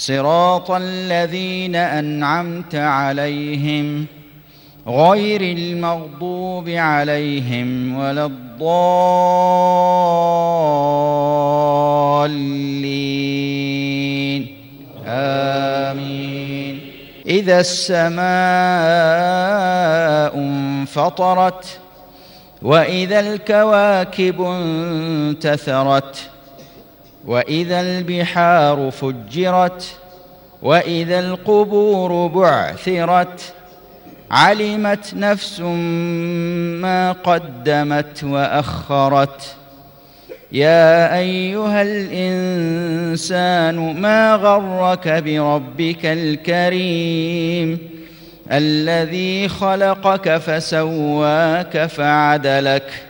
صراط الذين أنعمت عليهم غير المغضوب عليهم ولا الضالين. آمين. إذا السماء انفطرت وإذا الكواكب انتثرت وإذا البحار فجرت وإذا القبور بعثرت علمت نفس ما قدمت وأخرت يا أيها الإنسان ما غرك بربك الكريم الذي خلقك فسواك فعدلك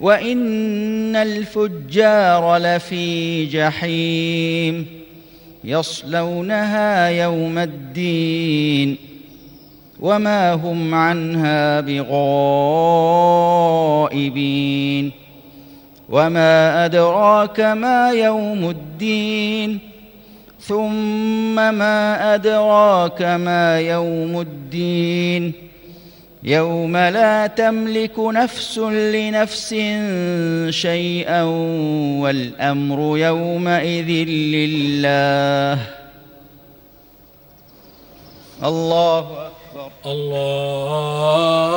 وإن الفجار لفي جحيم يصلونها يوم الدين وما هم عنها بغائبين وما أدراك ما يوم الدين ثم ما أدراك ما يوم الدين يوم لا تملك نفس لنفس شيئا والأمر يومئذ لله. الله أكبر. الله